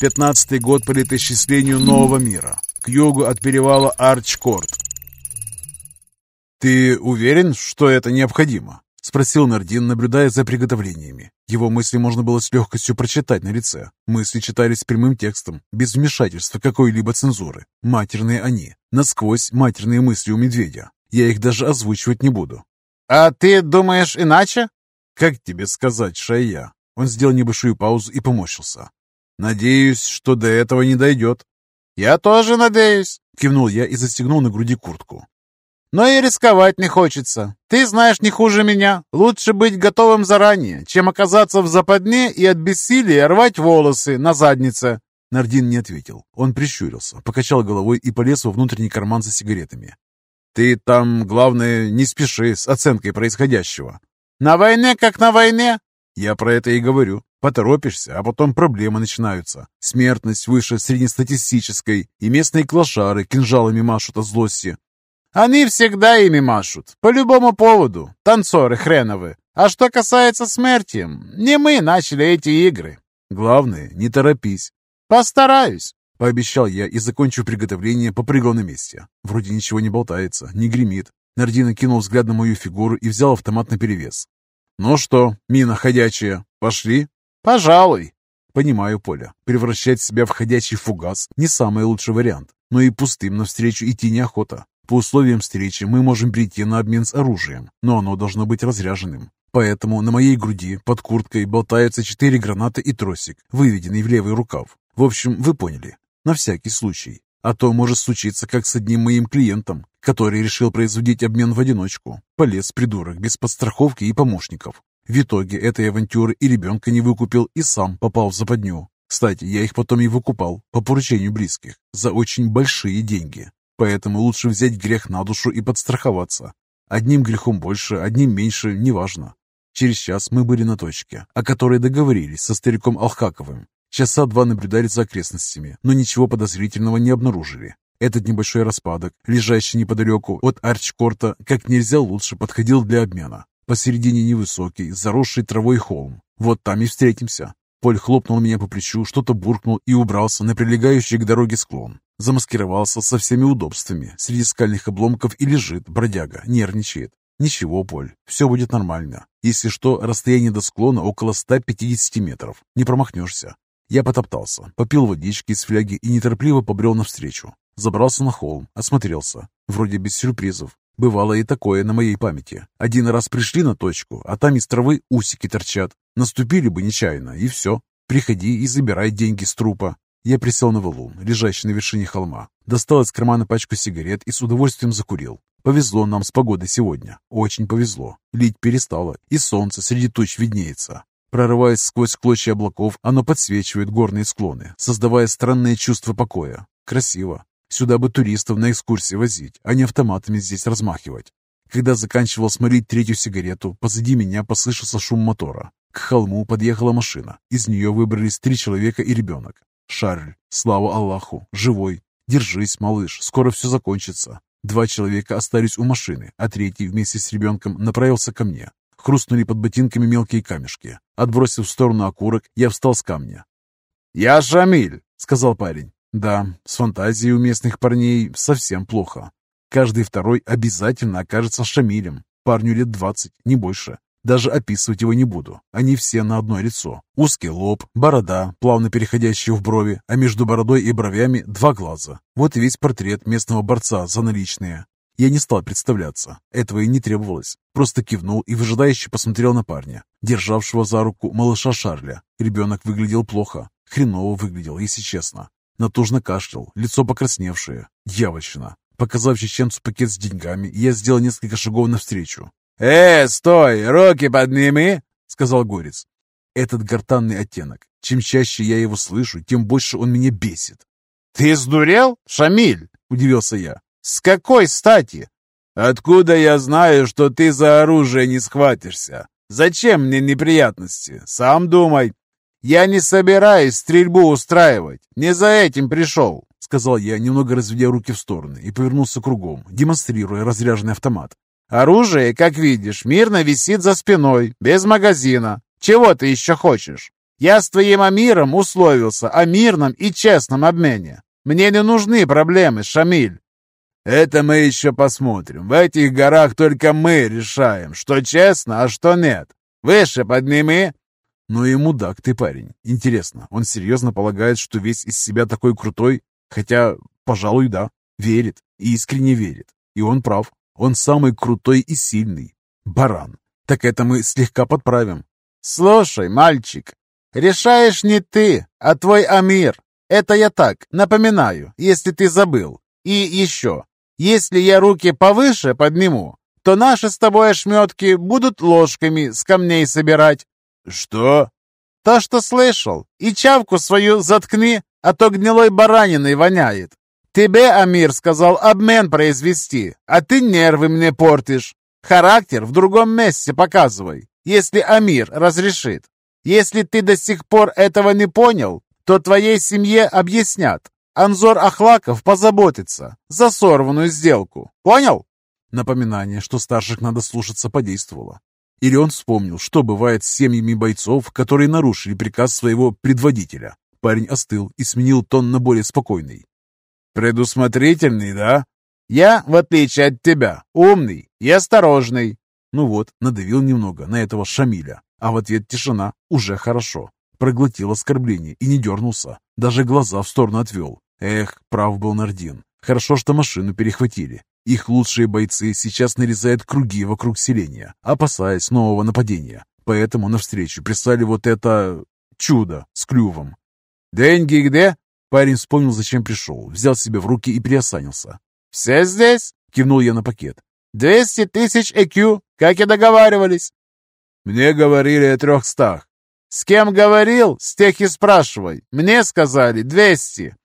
Пятнадцатый год по летоисчислению нового мира. К югу от перевала Арчкорт. «Ты уверен, что это необходимо?» — спросил Нардин, наблюдая за приготовлениями. Его мысли можно было с легкостью прочитать на лице. Мысли читались прямым текстом, без вмешательства какой-либо цензуры. Матерные они, насквозь матерные мысли у медведя. Я их даже озвучивать не буду. «А ты думаешь иначе?» «Как тебе сказать, Шая?» Он сделал небольшую паузу и поморщился. «Надеюсь, что до этого не дойдет». «Я тоже надеюсь», — кивнул я и застегнул на груди куртку. Но и рисковать не хочется. Ты знаешь не хуже меня. Лучше быть готовым заранее, чем оказаться в западне и от бессилия рвать волосы на заднице». Нардин не ответил. Он прищурился, покачал головой и полез во внутренний карман за сигаретами. «Ты там, главное, не спеши с оценкой происходящего». «На войне как на войне?» «Я про это и говорю. Поторопишься, а потом проблемы начинаются. Смертность выше среднестатистической, и местные клошары кинжалами машут от злости. Они всегда ими машут, по любому поводу, танцоры хреновы. А что касается смерти, не мы начали эти игры. Главное, не торопись. Постараюсь. Пообещал я и, закончив приготовление, попрыгал на месте. Вроде ничего не болтается, не гремит. Нардина кинул взгляд на мою фигуру и взял автомат на перевес. «Ну что, мина ходячая, пошли?» «Пожалуй». Понимаю, Поля, превращать себя в ходячий фугас не самый лучший вариант, но и пустым навстречу идти неохота. По условиям встречи мы можем прийти на обмен с оружием, но оно должно быть разряженным. Поэтому на моей груди под курткой болтаются четыре гранаты и тросик, выведенный в левый рукав. В общем, вы поняли. На всякий случай. А то может случиться, как с одним моим клиентом, который решил производить обмен в одиночку. Полез придурок без подстраховки и помощников. В итоге этой авантюры и ребенка не выкупил, и сам попал в западню. Кстати, я их потом и выкупал, по поручению близких, за очень большие деньги. Поэтому лучше взять грех на душу и подстраховаться. Одним грехом больше, одним меньше, неважно. Через час мы были на точке, о которой договорились со стариком Алхаковым. Часа два наблюдали за окрестностями, но ничего подозрительного не обнаружили. Этот небольшой распадок, лежащий неподалеку от Арчкорта, как нельзя лучше подходил для обмена. Посередине невысокий, заросший травой холм. Вот там и встретимся. Поль хлопнул меня по плечу, что-то буркнул и убрался на прилегающий к дороге склон. Замаскировался со всеми удобствами. Среди скальных обломков и лежит, бродяга, нервничает. Ничего, Поль, все будет нормально. Если что, расстояние до склона около 150 метров. Не промахнешься. Я потоптался, попил водички из фляги и неторопливо побрел навстречу. Забрался на холм, осмотрелся. Вроде без сюрпризов. Бывало и такое на моей памяти. Один раз пришли на точку, а там из травы усики торчат. Наступили бы нечаянно, и все. Приходи и забирай деньги с трупа. Я присел на валун, лежащий на вершине холма, достал из кармана пачку сигарет и с удовольствием закурил. Повезло нам с погодой сегодня. Очень повезло. Лить перестало, и солнце среди туч виднеется. Прорываясь сквозь клочья облаков, оно подсвечивает горные склоны, создавая странное чувство покоя. Красиво. Сюда бы туристов на экскурсии возить, а не автоматами здесь размахивать. Когда заканчивал смолить третью сигарету, позади меня послышался шум мотора. К холму подъехала машина. Из нее выбрались три человека и ребенок. Шарль, слава Аллаху, живой. Держись, малыш, скоро все закончится. Два человека остались у машины, а третий вместе с ребенком направился ко мне. Хрустнули под ботинками мелкие камешки. Отбросив в сторону окурок, я встал с камня. «Я Шамиль», — сказал парень. «Да, с фантазией у местных парней совсем плохо. Каждый второй обязательно окажется Шамилем. Парню лет двадцать, не больше. Даже описывать его не буду. Они все на одно лицо. Узкий лоб, борода, плавно переходящая в брови, а между бородой и бровями два глаза. Вот и весь портрет местного борца за наличные. Я не стал представляться. Этого и не требовалось. Просто кивнул и выжидающе посмотрел на парня, державшего за руку малыша Шарля. Ребенок выглядел плохо. Хреново выглядел, если честно. Натужно кашлял, лицо покрасневшее. Дьявольщина. Показав чеченцу пакет с деньгами, я сделал несколько шагов навстречу. «Э, стой! Руки подними!» — сказал Горец. Этот гортанный оттенок. Чем чаще я его слышу, тем больше он меня бесит. «Ты сдурел, Шамиль?» — удивился я. «С какой стати?» «Откуда я знаю, что ты за оружие не схватишься? Зачем мне неприятности? Сам думай. Я не собираюсь стрельбу устраивать. Не за этим пришел», — сказал я, немного разведя руки в стороны и повернулся кругом, демонстрируя разряженный автомат. Оружие, как видишь, мирно висит за спиной, без магазина. Чего ты еще хочешь?» Я с твоим Амиром условился о мирном и честном обмене. Мне не нужны проблемы, Шамиль. Это мы еще посмотрим. В этих горах только мы решаем, что честно, а что нет. Выше подними. Ну и мудак ты, парень. Интересно, он серьезно полагает, что весь из себя такой крутой? Хотя, пожалуй, да. Верит. И искренне верит. И он прав. Он самый крутой и сильный. Баран. Так это мы слегка подправим. Слушай, мальчик, решаешь не ты, а твой Амир. Это я так, напоминаю, если ты забыл. И еще, если я руки повыше подниму, то наши с тобой ошметки будут ложками с камней собирать. Что? То, что слышал. И чавку свою заткни, а то гнилой бараниной воняет. Тебе, Амир, сказал обмен произвести, а ты нервы мне портишь. Характер в другом месте показывай, если Амир разрешит. Если ты до сих пор этого не понял, то твоей семье объяснят. Анзор Ахлаков позаботится за сорванную сделку. Понял? Напоминание, что старших надо слушаться, подействовало. Или он вспомнил, что бывает с семьями бойцов, которые нарушили приказ своего предводителя. Парень остыл и сменил тон на более спокойный. «Предусмотрительный, да? Я, в отличие от тебя, умный и осторожный». Ну вот, надавил немного на этого Шамиля, а в ответ тишина. Уже хорошо. Проглотил оскорбление и не дернулся. Даже глаза в сторону отвел. Эх, прав был Нардин. Хорошо, что машину перехватили. Их лучшие бойцы сейчас нарезают круги вокруг селения, опасаясь нового нападения. Поэтому навстречу прислали вот это... чудо с клювом. «Деньги где?» Парень вспомнил, зачем пришел, взял себя в руки и приосанился. «Все здесь?» — кивнул я на пакет. «Двести тысяч ЭКЮ, как и договаривались». «Мне говорили о трехстах». «С кем говорил, с тех и спрашивай. Мне сказали двести».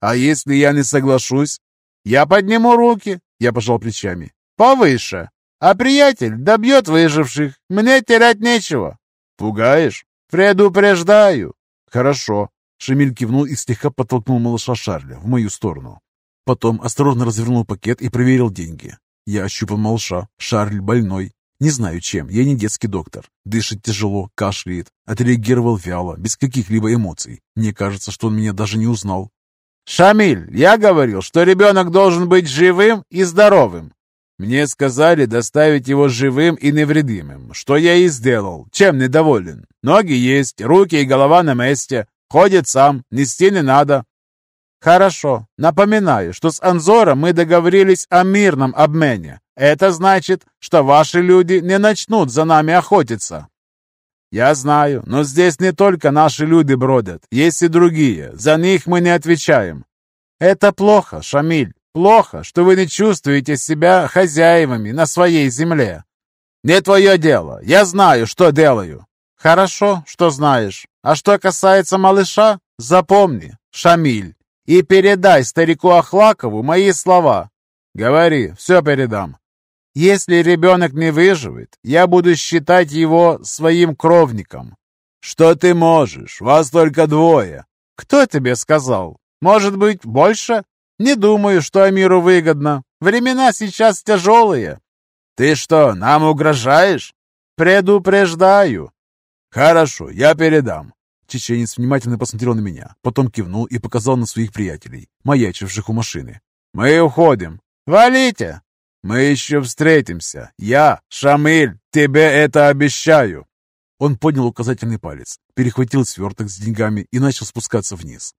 «А если я не соглашусь?» «Я подниму руки», — я пожал плечами. «Повыше. А приятель добьет выживших. Мне терять нечего». «Пугаешь?» «Предупреждаю». «Хорошо». Шамиль кивнул и слегка подтолкнул малыша Шарля в мою сторону. Потом осторожно развернул пакет и проверил деньги. Я ощупал малыша. Шарль больной. Не знаю чем, я не детский доктор. Дышит тяжело, кашляет. Отреагировал вяло, без каких-либо эмоций. Мне кажется, что он меня даже не узнал. «Шамиль, я говорил, что ребенок должен быть живым и здоровым. Мне сказали доставить его живым и невредимым, что я и сделал, чем недоволен. Ноги есть, руки и голова на месте. Ходит сам, нести не надо. Хорошо. Напоминаю, что с Анзором мы договорились о мирном обмене. Это значит, что ваши люди не начнут за нами охотиться. Я знаю, но здесь не только наши люди бродят, есть и другие. За них мы не отвечаем. Это плохо, Шамиль. Плохо, что вы не чувствуете себя хозяевами на своей земле. Не твое дело. Я знаю, что делаю. Хорошо, что знаешь. А что касается малыша, запомни, Шамиль, и передай старику Ахлакову мои слова. Говори, все передам. Если ребенок не выживет, я буду считать его своим кровником. Что ты можешь? Вас только двое. Кто тебе сказал? Может быть, больше? Не думаю, что Амиру выгодно. Времена сейчас тяжелые. Ты что, нам угрожаешь? Предупреждаю. Хорошо, я передам. Чеченец внимательно посмотрел на меня, потом кивнул и показал на своих приятелей, маячивших у машины. «Мы уходим!» «Валите!» «Мы еще встретимся! Я, Шамиль, тебе это обещаю!» Он поднял указательный палец, перехватил сверток с деньгами и начал спускаться вниз.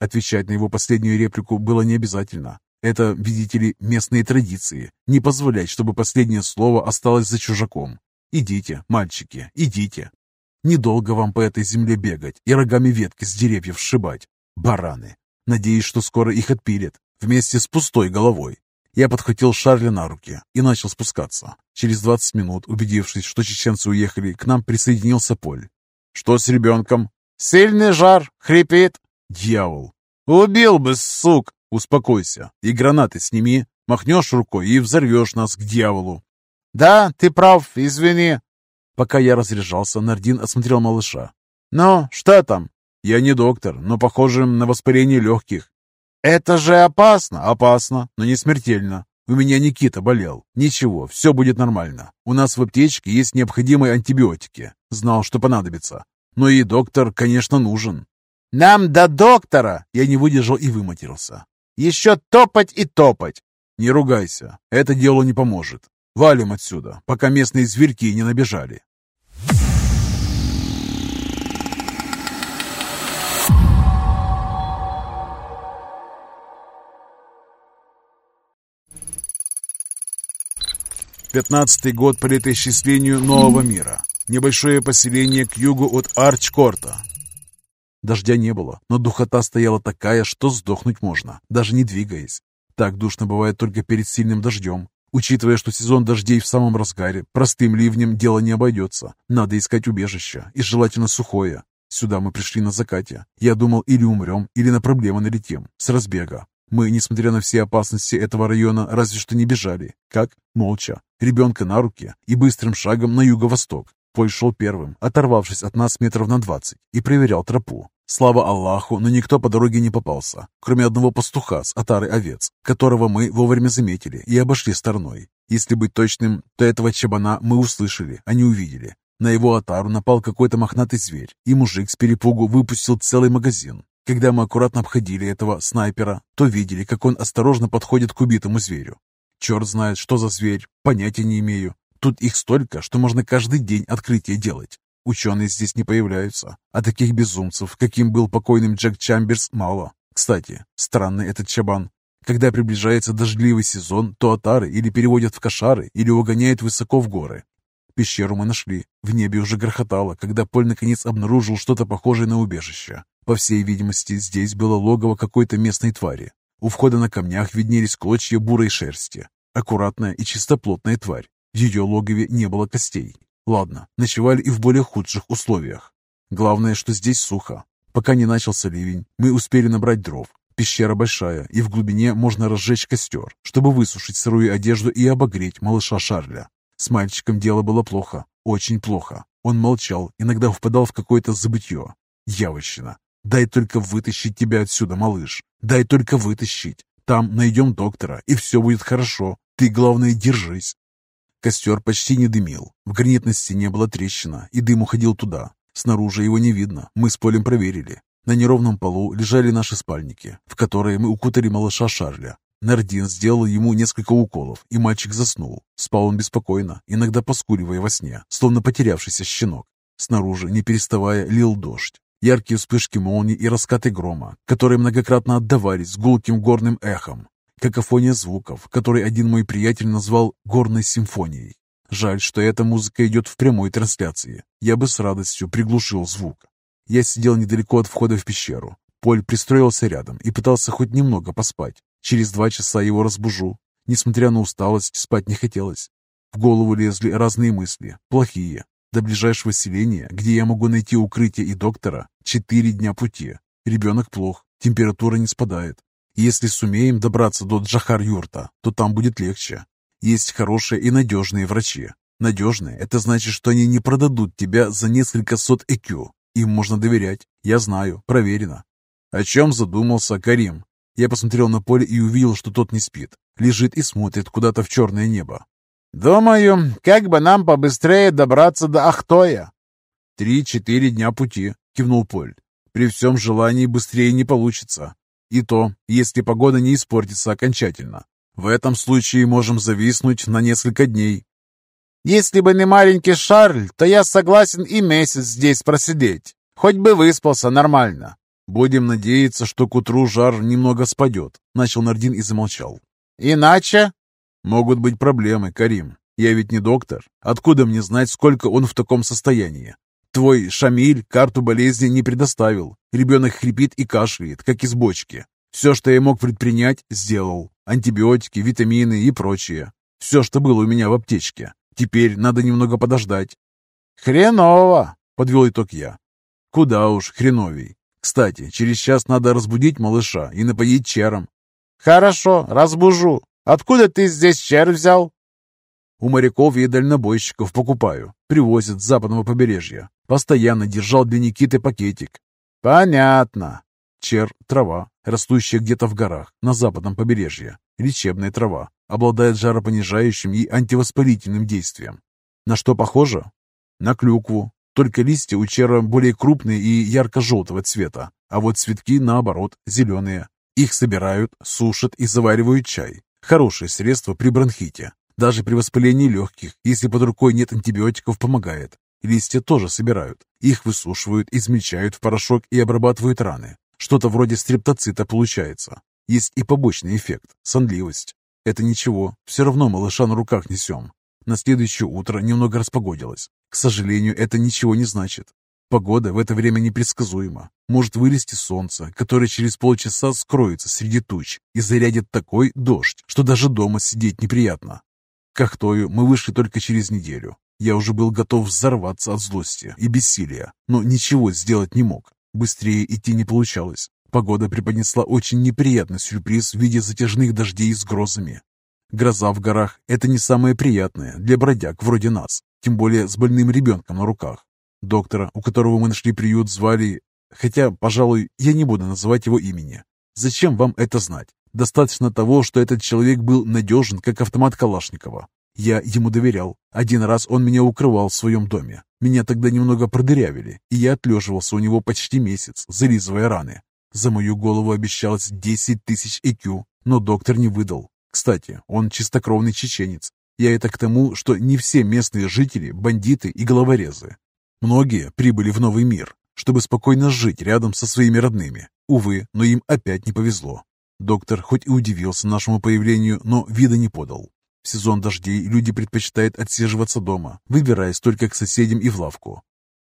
Отвечать на его последнюю реплику было не обязательно. Это, видите ли, местные традиции. Не позволять, чтобы последнее слово осталось за чужаком. Идите, мальчики, идите. Недолго вам по этой земле бегать и рогами ветки с деревьев сшибать. Бараны. Надеюсь, что скоро их отпилят, вместе с пустой головой. Я подхватил Шарля на руки и начал спускаться. Через 20 минут, убедившись, что чеченцы уехали, к нам присоединился Поль. «Что с ребенком?» «Сильный жар, хрипит». «Дьявол!» «Убил бы, сук!» «Успокойся и гранаты сними, махнешь рукой и взорвешь нас к дьяволу». «Да, ты прав, извини». Пока я разряжался, Нардин осмотрел малыша. «Ну, что там?» «Я не доктор, но похоже на воспаление легких. «Это же опасно!» «Опасно, но не смертельно. У меня Никита болел. Ничего, все будет нормально. У нас в аптечке есть необходимые антибиотики. Знал, что понадобится. Но и доктор, конечно, нужен. «Нам до доктора!» Я не выдержал и выматерился. «Еще топать и топать!» «Не ругайся, это делу не поможет. Валим отсюда, пока местные зверьки не набежали». Пятнадцатый год по летоисчислению нового мира. Небольшое поселение к югу от Арчкорта. Дождя не было, но духота стояла такая, что сдохнуть можно, даже не двигаясь. Так душно бывает только перед сильным дождем. Учитывая, что сезон дождей в самом разгаре, простым ливнем дело не обойдется. Надо искать убежище, и желательно сухое. Сюда мы пришли на закате. Я думал, или умрем, или на проблемы налетим. С разбега. Мы, несмотря на все опасности этого района, разве что не бежали. Как? Молча. Ребенка на руке и быстрым шагом на юго-восток. Поль шел первым, оторвавшись от нас метров на двадцать, и проверял тропу. Слава Аллаху, но никто по дороге не попался, кроме одного пастуха с отары овец, которого мы вовремя заметили и обошли стороной. Если быть точным, то этого чабана мы услышали, а не увидели. На его отару напал какой-то мохнатый зверь, и мужик с перепугу выпустил целый магазин. Когда мы аккуратно обходили этого снайпера, то видели, как он осторожно подходит к убитому зверю. Черт знает, что за зверь, понятия не имею. Тут их столько, что можно каждый день открытие делать. Ученые здесь не появляются, а таких безумцев, каким был покойным Джек Чамберс, мало. Кстати, странный этот чабан. Когда приближается дождливый сезон, то отары или переводят в кошары, или угоняют высоко в горы. Пещеру мы нашли. В небе уже грохотало, когда Поль наконец обнаружил что-то похожее на убежище. По всей видимости, здесь было логово какой-то местной твари. У входа на камнях виднелись клочья бурой шерсти. Аккуратная и чистоплотная тварь. В ее логове не было костей. Ладно, ночевали и в более худших условиях. Главное, что здесь сухо. Пока не начался ливень, мы успели набрать дров. Пещера большая, и в глубине можно разжечь костер, чтобы высушить сырую одежду и обогреть малыша Шарля. С мальчиком дело было плохо, очень плохо. Он молчал, иногда впадал в какое-то забытье. Явощина. Дай только вытащить тебя отсюда, малыш. Дай только вытащить. Там найдем доктора, и все будет хорошо. Ты, главное, держись. Костер почти не дымил. В гранитной стене была трещина, и дым уходил туда. Снаружи его не видно, мы с Полем проверили. На неровном полу лежали наши спальники, в которые мы укутали малыша Шарля. Нардин сделал ему несколько уколов, и мальчик заснул. Спал он беспокойно, иногда поскуливая во сне, словно потерявшийся щенок. Снаружи, не переставая, лил дождь. Яркие вспышки молний и раскаты грома, которые многократно отдавались гулким горным эхом. Какофония звуков, который один мой приятель назвал «горной симфонией». Жаль, что эта музыка идет в прямой трансляции. Я бы с радостью приглушил звук. Я сидел недалеко от входа в пещеру. Поль пристроился рядом и пытался хоть немного поспать. Через два часа его разбужу. Несмотря на усталость, спать не хотелось. В голову лезли разные мысли, плохие. До ближайшего селения, где я могу найти укрытие и доктора, четыре дня пути. Ребенок плох, температура не спадает. Если сумеем добраться до Джахар-юрта, то там будет легче. Есть хорошие и надежные врачи. Надежные – это значит, что они не продадут тебя за несколько сот ЭКЮ. Им можно доверять. Я знаю, проверено. О чем задумался Карим? Я посмотрел на поле и увидел, что тот не спит. Лежит и смотрит куда-то в черное небо. «Думаю, как бы нам побыстрее добраться до Ахтоя». «Три-четыре дня пути», — кивнул Поль. «При всем желании быстрее не получится. И то, если погода не испортится окончательно. В этом случае можем зависнуть на несколько дней. Если бы не маленький Шарль, то я согласен и месяц здесь просидеть. Хоть бы выспался нормально. Будем надеяться, что к утру жар немного спадет, начал Нардин и замолчал. Иначе? Могут быть проблемы, Карим. Я ведь не доктор. Откуда мне знать, сколько он в таком состоянии? Твой Шамиль карту болезни не предоставил. Ребенок хрипит и кашляет, как из бочки. Все, что я мог предпринять, сделал. Антибиотики, витамины и прочее. Все, что было у меня в аптечке. Теперь надо немного подождать. «Хреново!» — подвел итог я. «Куда уж хреновей. Кстати, через час надо разбудить малыша и напоить чером». «Хорошо, разбужу. Откуда ты здесь чер взял?» «У моряков и дальнобойщиков покупаю. Привозят с западного побережья. Постоянно держал для Никиты пакетик. Понятно. Чер – трава, растущая где-то в горах на западном побережье. Лечебная трава. Обладает жаропонижающим и антивоспалительным действием. На что похоже? На клюкву. Только листья у чера более крупные и ярко-желтого цвета, а вот цветки, наоборот, зеленые. Их собирают, сушат и заваривают чай. Хорошее средство при бронхите. Даже при воспалении легких, если под рукой нет антибиотиков, помогает. Листья тоже собирают. Их высушивают, измельчают в порошок и обрабатывают раны. Что-то вроде стрептоцита получается. Есть и побочный эффект – сонливость. Это ничего, все равно малыша на руках несем. На следующее утро немного распогодилось. К сожалению, это ничего не значит. Погода в это время непредсказуема. Может вылезти солнце, которое через полчаса скроется среди туч и зарядит такой дождь, что даже дома сидеть неприятно. К Ахтою мы вышли только через неделю. Я уже был готов взорваться от злости и бессилия, но ничего сделать не мог. Быстрее идти не получалось. Погода преподнесла очень неприятный сюрприз в виде затяжных дождей с грозами. Гроза в горах – это не самое приятное для бродяг вроде нас, тем более с больным ребенком на руках. Доктора, у которого мы нашли приют, звали... Хотя, пожалуй, я не буду называть его имени. Зачем вам это знать? Достаточно того, что этот человек был надежен, как автомат Калашникова. Я ему доверял. Один раз он меня укрывал в своем доме. Меня тогда немного продырявили, и я отлеживался у него почти месяц, зализывая раны. За мою голову обещалось 10 тысяч IQ, но доктор не выдал. Кстати, он чистокровный чеченец. Я это к тому, что не все местные жители – бандиты и головорезы. Многие прибыли в новый мир, чтобы спокойно жить рядом со своими родными. Увы, но им опять не повезло. Доктор хоть и удивился нашему появлению, но вида не подал. В сезон дождей люди предпочитают отсиживаться дома, выбираясь только к соседям и в лавку.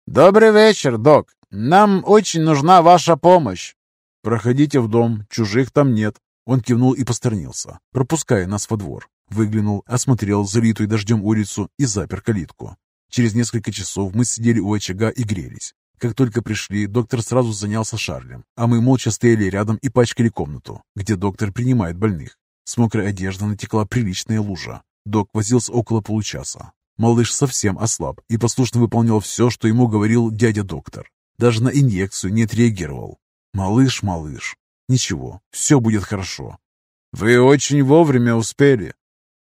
«Добрый вечер, док. Нам очень нужна ваша помощь». «Проходите в дом, чужих там нет». Он кивнул и посторонился, пропуская нас во двор. Выглянул, осмотрел залитую дождем улицу и запер калитку. Через несколько часов мы сидели у очага и грелись. Как только пришли, доктор сразу занялся Шарлем, а мы молча стояли рядом и пачкали комнату, где доктор принимает больных. С мокрой одежды натекла приличная лужа. Док возился около получаса. Малыш совсем ослаб и послушно выполнял все, что ему говорил дядя-доктор. Даже на инъекцию не отреагировал. «Малыш, малыш, ничего, все будет хорошо». «Вы очень вовремя успели».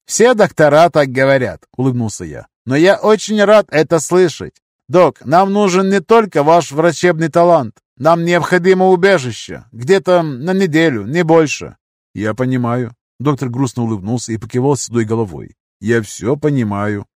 «Все доктора так говорят», — улыбнулся я. «Но я очень рад это слышать. Док, нам нужен не только ваш врачебный талант. Нам необходимо убежище. Где-то на неделю, не больше». «Я понимаю». Доктор грустно улыбнулся и покивал седой головой. «Я все понимаю.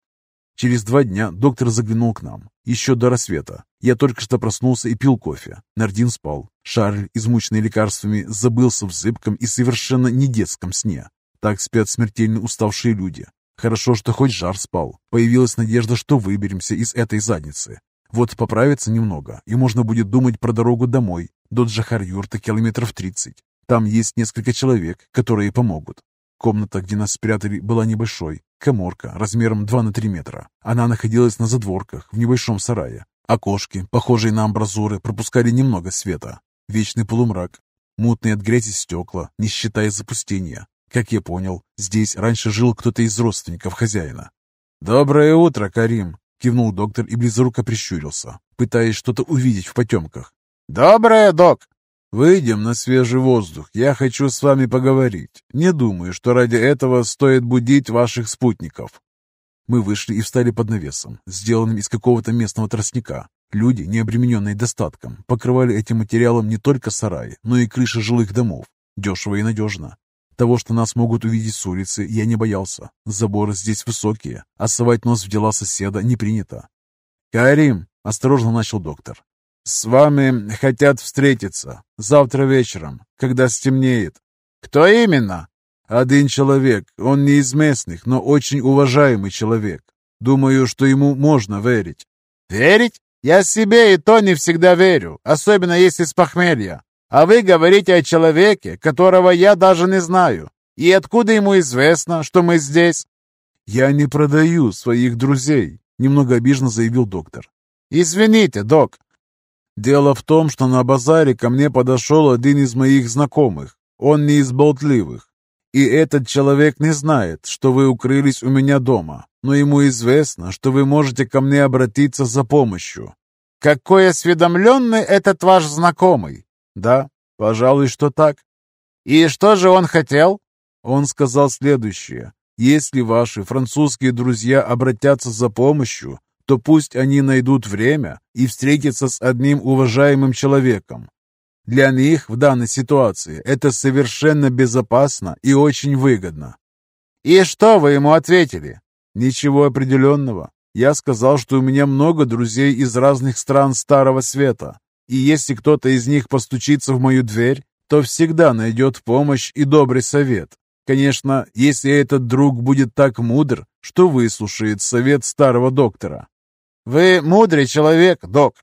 Через два дня доктор заглянул к нам. Еще до рассвета. Я только что проснулся и пил кофе. Нардин спал. Шарль, измученный лекарствами, забылся в зыбком и совершенно не детском сне. Так спят смертельно уставшие люди. Хорошо, что хоть жар спал. Появилась надежда, что выберемся из этой задницы. Вот поправиться немного, и можно будет думать про дорогу домой, до Джахар-Юрта километров 30. Там есть несколько человек, которые помогут. Комната, где нас спрятали, была небольшой. Коморка размером 2 на 3 метра. Она находилась на задворках, в небольшом сарае. Окошки, похожие на амбразуры, пропускали немного света. Вечный полумрак. Мутные от грязи стекла, не считая запустения. Как я понял, здесь раньше жил кто-то из родственников хозяина. «Доброе утро, Карим!» — кивнул доктор и близоруко прищурился, пытаясь что-то увидеть в потемках. «Доброе, док!» «Выйдем на свежий воздух. Я хочу с вами поговорить. Не думаю, что ради этого стоит будить ваших спутников». Мы вышли и встали под навесом, сделанным из какого-то местного тростника. Люди, не обремененные достатком, покрывали этим материалом не только сараи, но и крыши жилых домов. Дешево и надежно. Того, что нас могут увидеть с улицы, я не боялся. Заборы здесь высокие, а совать нос в дела соседа не принято. «Карим!» — осторожно начал доктор. «С вами хотят встретиться. Завтра вечером, когда стемнеет». «Кто именно?» «Один человек. Он не из местных, но очень уважаемый человек. Думаю, что ему можно верить». «Верить? Я себе и то не всегда верю, особенно если с похмелья. А вы говорите о человеке, которого я даже не знаю. И откуда ему известно, что мы здесь?» «Я не продаю своих друзей», — немного обиженно заявил доктор. «Извините, док, Дело в том, что на базаре ко мне подошел один из моих знакомых. Он не из болтливых. И этот человек не знает, что вы укрылись у меня дома, но ему известно, что вы можете ко мне обратиться за помощью. Какой осведомленный этот ваш знакомый? Да, пожалуй, что так. И что же он хотел? Он сказал следующее. Если ваши французские друзья обратятся за помощью, то пусть они найдут время и встретятся с одним уважаемым человеком. Для них в данной ситуации это совершенно безопасно и очень выгодно. «И что вы ему ответили?» «Ничего определенного. Я сказал, что у меня много друзей из разных стран Старого Света, и если кто-то из них постучится в мою дверь, то всегда найдет помощь и добрый совет. Конечно, если этот друг будет так мудр, что выслушает совет старого доктора. «Вы мудрый человек, док».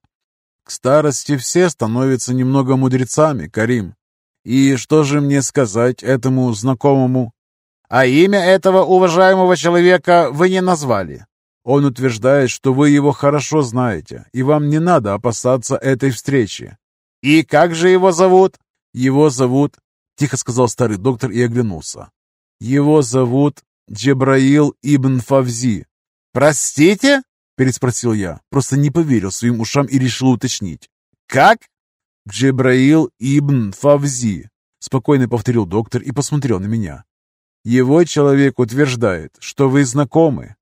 «К старости все становятся немного мудрецами, Карим. И что же мне сказать этому знакомому?» «А имя этого уважаемого человека вы не назвали». Он утверждает, что вы его хорошо знаете, и вам не надо опасаться этой встречи. «И как же его зовут?» «Его зовут...» — тихо сказал старый доктор и оглянулся. «Его зовут Джебраил Ибн Фавзи». «Простите?» — переспросил я. Просто не поверил своим ушам и решил уточнить. «Как?» «Джебраил Ибн Фавзи», — спокойно повторил доктор и посмотрел на меня. «Его человек утверждает, что вы знакомы,